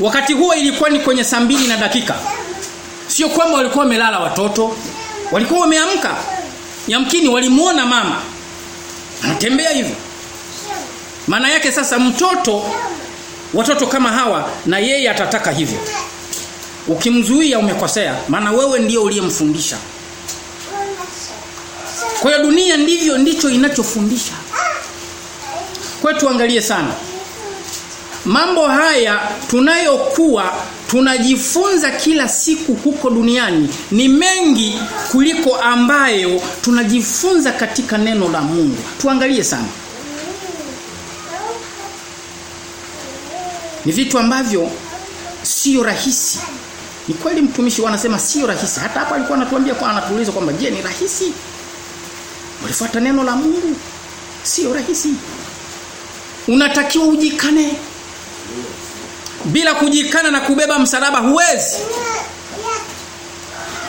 Wakati huo ilikuwa ni kwenye saa na dakika. Sio kwamba walikuwa wamelala watoto. Walikuwa wameamka. Yamkini walimuona mama. Anatembea hivyo. Maana yake sasa mtoto watoto kama hawa na yeye atataka hivyo. Ukimzuia umekosea maana wewe ndio uliyemfundisha. Kwa hiyo dunia ndivyo ndicho inachofundisha. Kwa tuangalie sana. Mambo haya tunayokuwa tunajifunza kila siku huko duniani ni mengi kuliko ambayo tunajifunza katika neno la Mungu. Tuangalie sana. Ni vitu ambavyo sio rahisi. Ni kweli mtumishi wanasema sio rahisi. Hata hapa alikuwa anatuambia kwa anatuuliza kwamba je, ni rahisi? Ulifuata neno la Mungu? Sio rahisi. Unatakiwa ujikane. Bila kujikana na kubeba msalaba huwezi.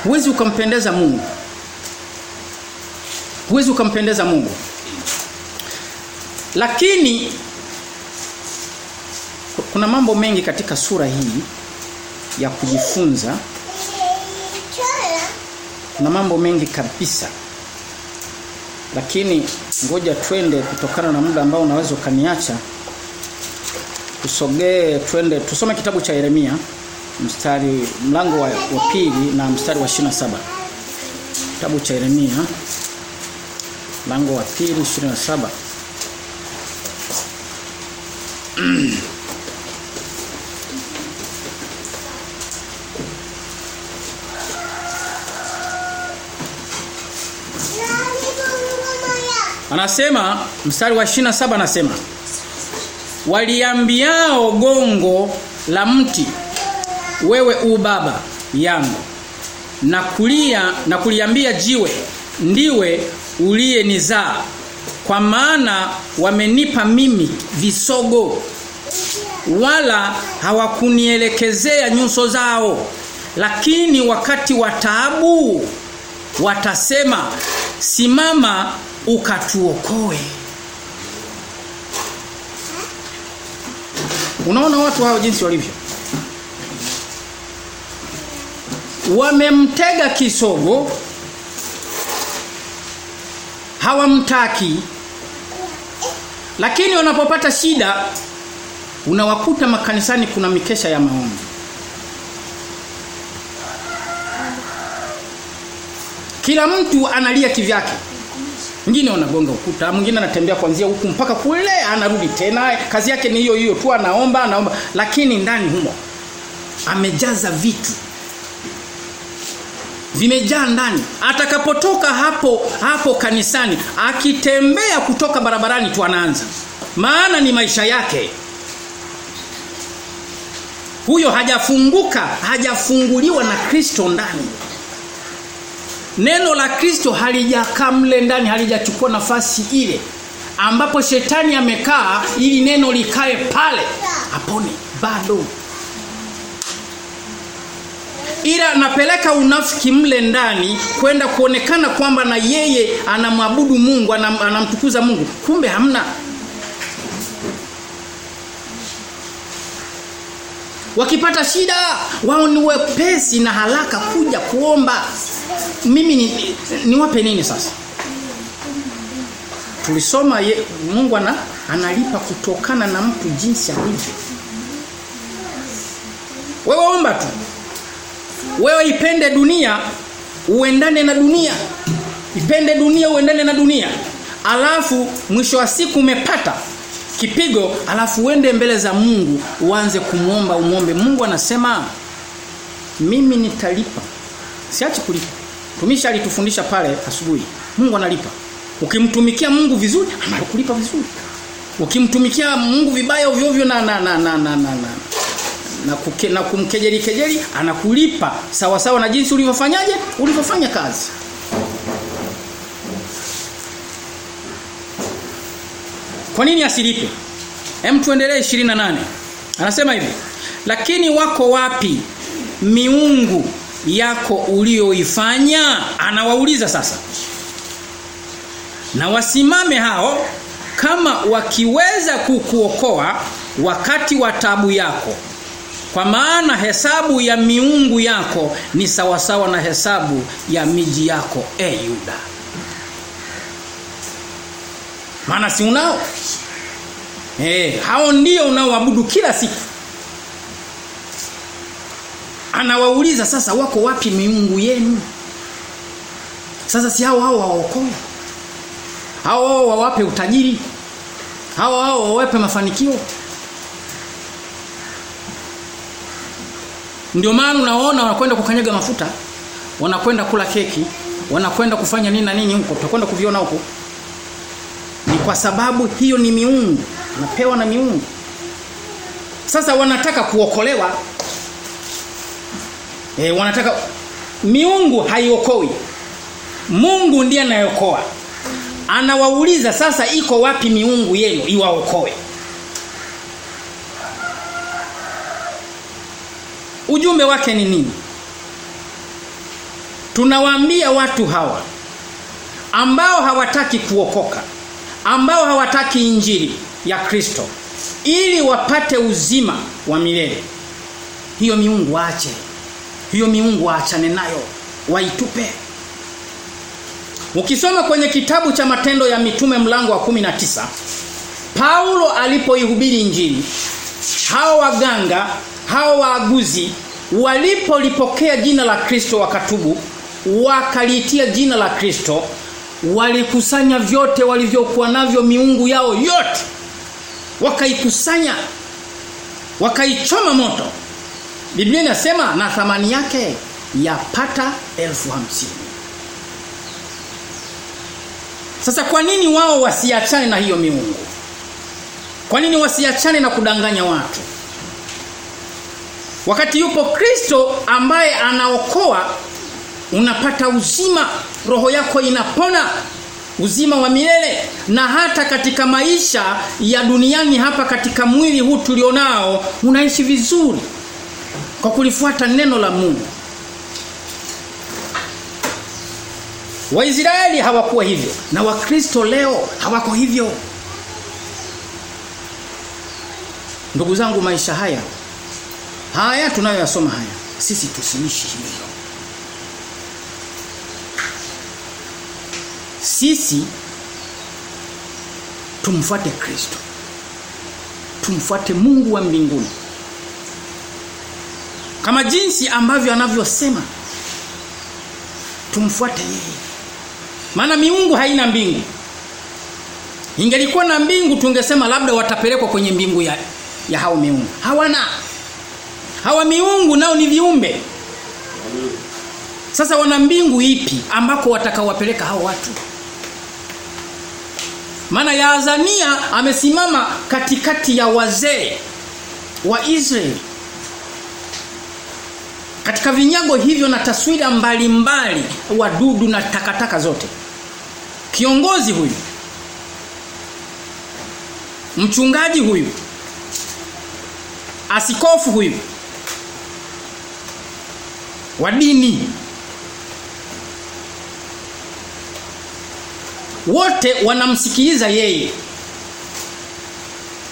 Huwezi ukampendeza Mungu. Huwezi ukampendeza Mungu. Lakini kuna mambo mengi katika sura hii ya kujifunza. Kuna mambo mengi kabisa. Lakini ngoja twende kutokana na muda ambao unaweza ukaniacha tusogee twende tusome kitabu cha Yeremia mstari mlango wa, wa pili na mstari wa 27 kitabu cha Yeremia mlango wa pili 27 Anasema mstari wa 27 anasema waliambiao gongo la mti wewe u baba yangu. Na kulia na kuliambia jiwe ndiwe uliyenizaa kwa maana wamenipa mimi visogo wala hawakunielekezea nyuso zao. Lakini wakati wa taabu watasema simama ukatuokoe Unaona watu hao jinsi walivyo. Wamemtega kisogo hawamtaki lakini wanapopata shida unawakuta makanisani kuna mikesha ya maombi. Kila mtu analia kivyake. Mwingine anagonga ukuta, mwingine anatembea kuanzia huku mpaka kule, anarudi tena. Kazi yake ni hiyo hiyo tu, anaomba, anaomba, lakini ndani humo amejaza vitu. Vimejaa ndani. Atakapotoka hapo hapo kanisani, akitembea kutoka barabarani tu anaanza. Maana ni maisha yake. Huyo hajafunguka, hajafunguliwa na Kristo ndani. Neno la Kristo halijakaa mle ndani, halijachukua nafasi ile ambapo shetani amekaa ili neno likae pale apone bado. Ila anapeleka unafiki mle ndani kwenda kuonekana kwamba na yeye anamwabudu Mungu, anam, anamtukuza Mungu. Kumbe hamna. Wakipata shida wao ni wepesi na haraka kuja kuomba. Mimi ni, niwape nini sasa? Tulisoma ye, Mungu ana, analipa kutokana na mtu jinsi alivyo. Wewe omba tu. Wewe ipende dunia uendane na dunia. Ipende dunia uendane na dunia. Alafu mwisho wa siku umepata kipigo alafu uende mbele za Mungu uanze kumuomba umuombe Mungu anasema mimi nitalipa siachi kulipa tumisha alitufundisha pale asubuhi Mungu analipa ukimtumikia Mungu vizuri anakulipa vizuri Ukimtumikia Mungu vibaya ovyo na na na na na, na, na na, kuke, na kumkejeli kejeli anakulipa sawa sawa na jinsi ulivyofanyaje ulivyofanya kazi. Kwa nini asilipe? Hem tuendelee 28. Anasema hivi. Lakini wako wapi miungu yako ulioifanya? Anawauliza sasa. Na wasimame hao kama wakiweza kukuokoa wakati wa tabu yako. Kwa maana hesabu ya miungu yako ni sawasawa na hesabu ya miji yako e Yuda. Maana si unao? Eh, hao ndio unaoabudu kila siku. Anawauliza sasa wako wapi miungu yenu? Sasa si hao hao waokoe. Hao hao wawape utajiri. Hao hao wawape mafanikio. Ndio maana unaona wanakwenda kukanyaga mafuta, wanakwenda kula keki, wanakwenda kufanya nini na nini huko, tutakwenda kuviona huko. Ni kwa sababu hiyo ni miungu, napewa na miungu. Sasa wanataka kuokolewa. E, wanataka miungu haiokoi. Mungu ndiye anayeokoa. Anawauliza sasa iko wapi miungu yenu iwaokoe? Ujumbe wake ni nini? Tunawaambia watu hawa ambao hawataki kuokoka, ambao hawataki injili ya Kristo ili wapate uzima wa milele. Hiyo miungu waache. Hiyo miungu waachane nayo, waitupe. Ukisoma kwenye kitabu cha Matendo ya Mitume mlango wa 19, Paulo alipoihubiri injili, hao waganga hao waaguzi walipolipokea jina la Kristo wakatubu wakaliitia jina la Kristo walikusanya vyote walivyokuwa navyo miungu yao yote wakaikusanya wakaichoma moto Biblia inasema na thamani yake yapata elfu hamsini Sasa kwa nini wao wasiachane na hiyo miungu? Kwa nini wasiachane na kudanganya watu? Wakati yupo Kristo ambaye anaokoa unapata uzima, roho yako inapona uzima wa milele na hata katika maisha ya duniani hapa katika mwili huu tulionao unaishi vizuri kwa kulifuata neno la Mungu. Waisraeli hawakuwa hivyo na Wakristo leo hawako hivyo. Ndugu zangu maisha haya haya tunayoyasoma haya sisi tusiishi hivyo. Sisi tumfuate Kristo. Tumfuate Mungu wa mbinguni. Kama jinsi ambavyo anavyosema tumfuate yeye. Maana miungu haina mbingu. Ingelikuwa na mbingu tungesema labda watapelekwa kwenye mbingu ya ya hao miungu. Hawana. Hawa miungu nao ni viumbe. Sasa wana mbingu ipi ambako watakawapeleka hao watu? Maana Yaazania amesimama katikati ya wazee wa Israeli. Katika vinyago hivyo na taswira mbalimbali wadudu na takataka zote. Kiongozi huyu mchungaji huyu asikofu huyu wa dini wote wanamsikiliza yeye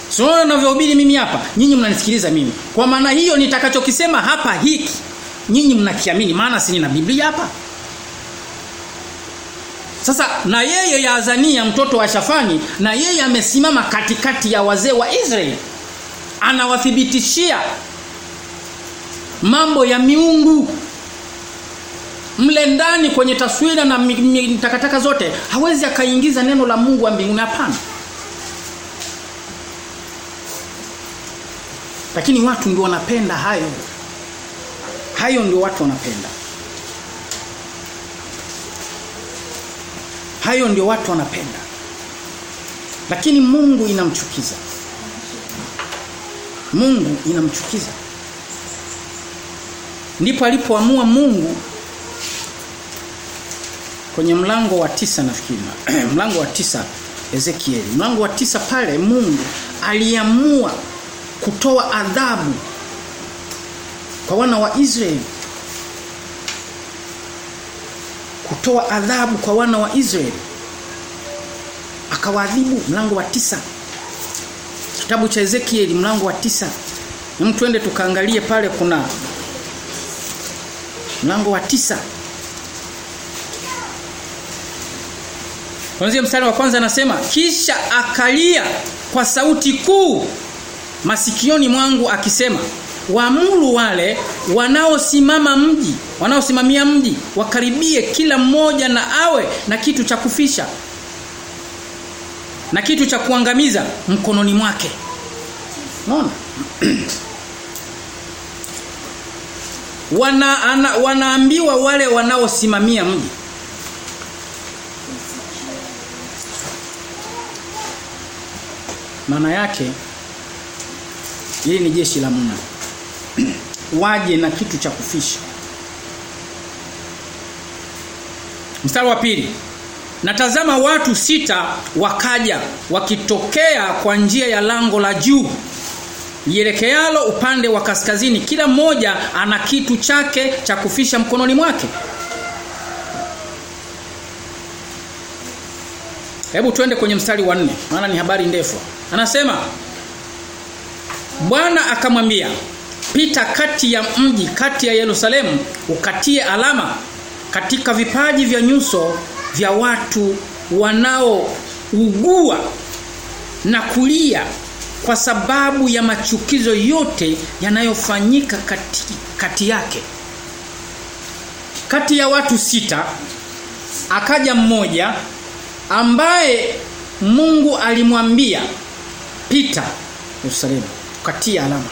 Sio navyohubiri mimi hapa, nyinyi mnanisikiliza mimi. Kwa maana hiyo nitakachokisema hapa hiki, nyinyi mnakiamini maana si nina Biblia hapa. Sasa na yeye Yaazania mtoto wa Shafani na yeye amesimama katikati ya wazee wa Israeli. Anawathibitishia mambo ya miungu. Mle ndani kwenye taswira na takataka zote hawezi akaingiza neno la Mungu wa mbinguni hapana. Lakini watu ndio wanapenda hayo. Hayo ndio watu wanapenda. Hayo ndio watu wanapenda. Lakini Mungu inamchukiza. Mungu inamchukiza. Ndipo alipoamua Mungu kwenye mlango wa tisa nafikiri. mlango wa tisa Ezekieli. Mlango wa tisa pale Mungu aliamua kutoa adhabu kwa wana wa Israeli. Kutoa adhabu kwa wana wa Israeli. Akawaadhibu mlango wa tisa Kitabu cha Ezekieli mlango wa tisa Hem twende tukaangalie pale kuna mlango wa tisa Kuanzia mstari wa kwanza anasema kisha akalia kwa sauti kuu masikioni mwangu akisema waamuru wale wanaosimama mji wanaosimamia mji wakaribie kila mmoja na awe na kitu cha kufisha na kitu cha kuangamiza mkononi mwake. Unaona? Wana ana, wanaambiwa wale wanaosimamia mji. Maana yake hili ni jeshi la Mungu waje na kitu cha kufisha. Mstari wa pili. Natazama watu sita wakaja wakitokea kwa njia ya lango la juu ielekealo upande wa kaskazini. Kila mmoja ana kitu chake cha kufisha mkononi mwake. Hebu twende kwenye mstari wa nne maana ni habari ndefu. Anasema Bwana akamwambia pita kati ya mji kati ya Yerusalemu ukatie alama katika vipaji vya nyuso vya watu wanaougua na kulia kwa sababu ya machukizo yote yanayofanyika kati, kati yake. Kati ya watu sita akaja mmoja ambaye Mungu alimwambia pita Yerusalemu katia alama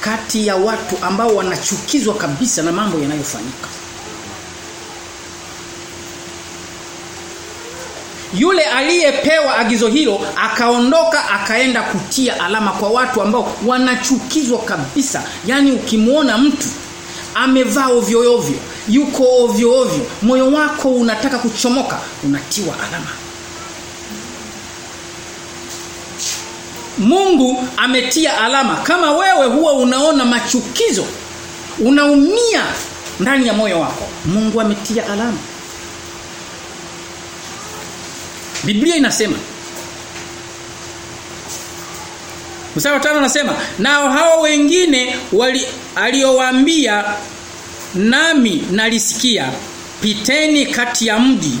kati ya watu ambao wanachukizwa kabisa na mambo yanayofanyika. Yule aliyepewa agizo hilo akaondoka akaenda kutia alama kwa watu ambao wanachukizwa kabisa. Yaani ukimwona mtu amevaa ovyo ovyo, yuko ovyo ovyo, moyo wako unataka kuchomoka, unatiwa alama. Mungu ametia alama. Kama wewe huwa unaona machukizo, unaumia ndani ya moyo wako, Mungu ametia alama. Biblia inasema Mstari wa 5 anasema nao hao wengine wali aliowaambia nami nalisikia piteni kati ya mji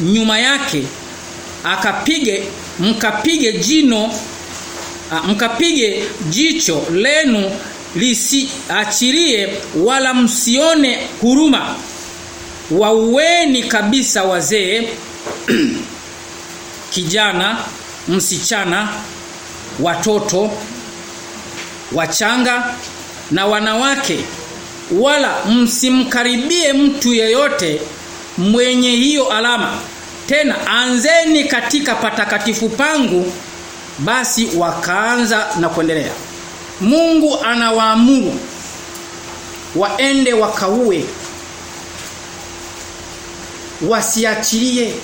nyuma yake akapige mkapige jino mkapige jicho lenu lisiachilie wala msione huruma. Waueni kabisa wazee kijana msichana watoto wachanga na wanawake. Wala msimkaribie mtu yeyote mwenye hiyo alama. Tena anzeni katika patakatifu pangu basi wakaanza na kuendelea. Mungu anawaamuru waende wakaue wasiachilie.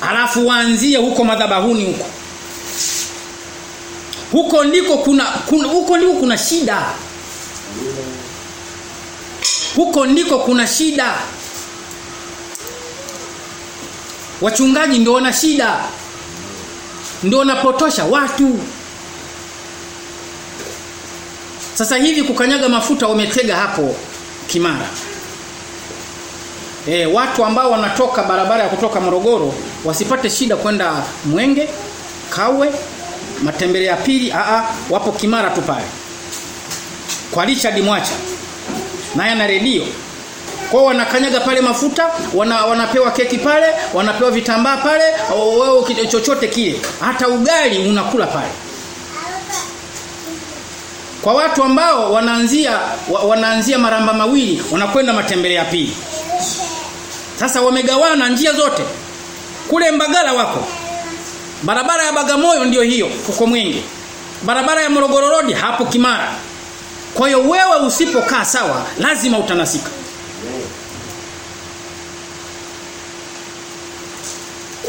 Alafu waanzie huko madhabahuni huko. Huko ndiko kuna, kuna huko ndiko kuna shida. Huko ndiko kuna shida. Wachungaji ndio wana shida ndio unapotosha watu sasa hivi kukanyaga mafuta wametega hapo Kimara E, watu ambao wanatoka barabara ya kutoka Morogoro wasipate shida kwenda Mwenge, Kawe, matembele ya pili, a wapo Kimara tu pale. Kwa Richard Mwacha. Naye ana redio. Kwao wanakanyaga pale mafuta, wana, wanapewa keki pale, wanapewa vitambaa pale, wao chochote kile. Hata ugali unakula pale. Kwa watu ambao wanaanzia wanaanzia maramba mawili, wanakwenda matembele ya pili. Sasa wamegawana njia zote. Kule Mbagala wako. Barabara ya Bagamoyo ndio hiyo kuko mwingi. Barabara ya Morogoro Road hapo Kimara. Kwa hiyo wewe usipokaa sawa lazima utanasika.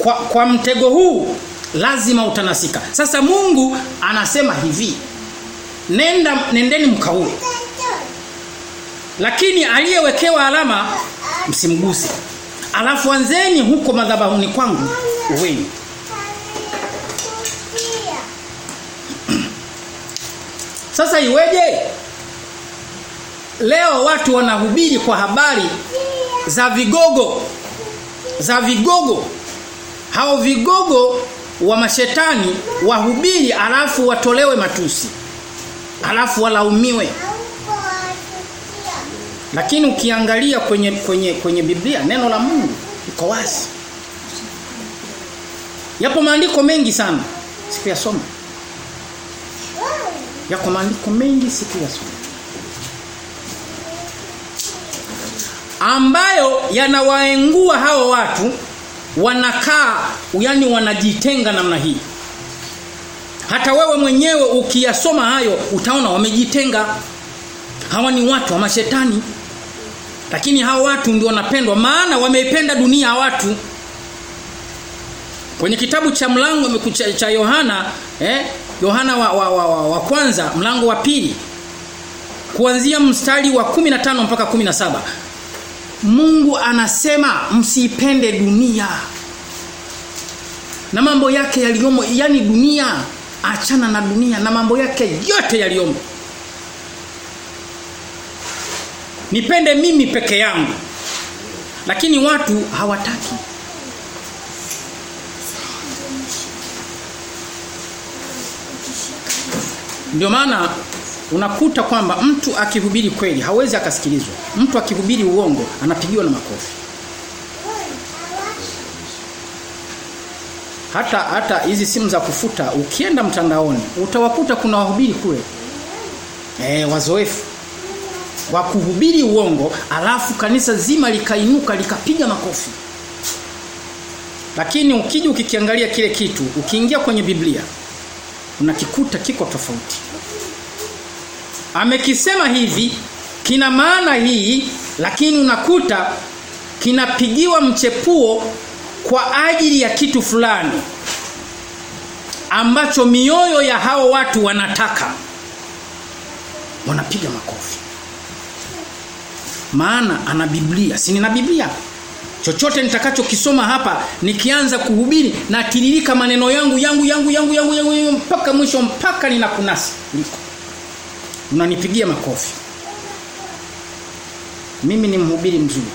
Kwa, kwa mtego huu lazima utanasika. Sasa Mungu anasema hivi. Nenda nendeni mkaue. Lakini aliyewekewa alama msimguse. Alafu anzeni huko madhabahuni kwangu uweni. Sasa iweje? Leo watu wanahubiri kwa habari za vigogo za vigogo. Hao vigogo wa mashetani wahubiri alafu watolewe matusi. Alafu walaumiwe. Lakini ukiangalia kwenye kwenye kwenye Biblia neno la Mungu iko wazi. Yapo maandiko mengi sana. siku ya Sikuyasoma. Yako maandiko mengi siku ya sikuyasoma. Ambayo yanawaengua hao watu wanakaa yani wanajitenga namna hii. Hata wewe mwenyewe ukiyasoma hayo utaona wamejitenga. Hawa ni watu wa mashetani. Lakini hawa watu ndio wanapendwa maana wameipenda dunia watu. Kwenye kitabu cha mlango cha, cha Yohana eh Yohana wa, wa, wa, wa, wa kwanza mlango wa pili kuanzia mstari wa 15 mpaka 17 Mungu anasema msipende dunia na mambo yake yaliyomo yani dunia achana na dunia na mambo yake yote yaliyomo Nipende mimi peke yangu. Lakini watu hawataki. Ndio maana unakuta kwamba mtu akihubiri kweli hawezi akasikilizwa. Mtu akihubiri uongo anapigiwa na makofi. Hata hata hizi simu za kufuta ukienda mtandaoni utawakuta kuna wahubiri kule. Eh wazoefu wa kuhubiri uongo alafu kanisa zima likainuka likapiga makofi. Lakini ukija ukikiangalia kile kitu, ukiingia kwenye Biblia unakikuta kiko tofauti. Amekisema hivi, kina maana hii, lakini unakuta kinapigiwa mchepuo kwa ajili ya kitu fulani ambacho mioyo ya hao watu wanataka. Wanapiga makofi maana ana Biblia. Si nina Biblia? Chochote nitakachokisoma hapa nikianza kuhubiri natiririka maneno yangu yangu yangu yangu yangu yangu, yangu mpaka mwisho mpaka ninakunasi liko. Unanipigia makofi. Mimi ni mhubiri mzuri.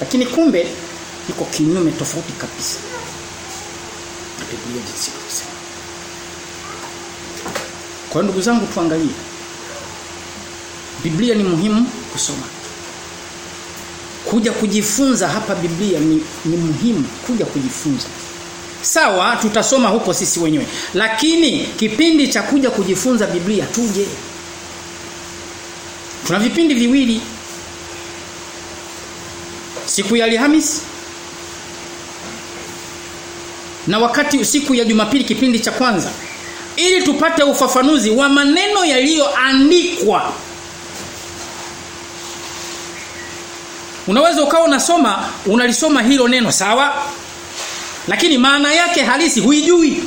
Lakini kumbe iko kinyume tofauti kabisa. Na jinsi. Kwa ndugu zangu tuangalie. Biblia ni muhimu kusoma kuja kujifunza hapa Biblia ni, ni muhimu kuja kujifunza. Sawa tutasoma huko sisi wenyewe. Lakini kipindi cha kuja kujifunza Biblia tuje. Tuna vipindi viwili. Siku ya Alhamisi na wakati siku ya Jumapili kipindi cha kwanza ili tupate ufafanuzi wa maneno yaliyoandikwa Unaweza ukawa unasoma unalisoma hilo neno sawa? Lakini maana yake halisi huijui.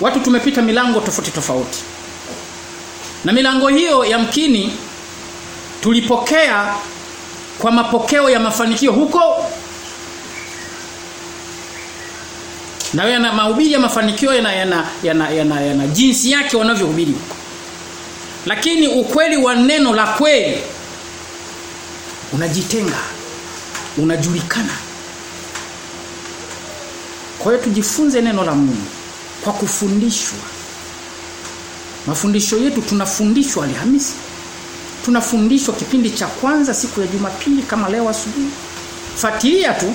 Watu tumepita milango tofauti tofauti. Na milango hiyo yamkini tulipokea kwa mapokeo ya mafanikio huko. Na yana mahubiri ya mafanikio yana yana yana, yana, yana jinsi yake wanavyohubiri. Huko lakini ukweli wa neno la kweli unajitenga unajulikana. Kwa hiyo tujifunze neno la Mungu kwa kufundishwa. Mafundisho yetu tunafundishwa Alhamisi. Tunafundishwa kipindi cha kwanza siku ya Jumapili kama leo asubuhi. Fatilia tu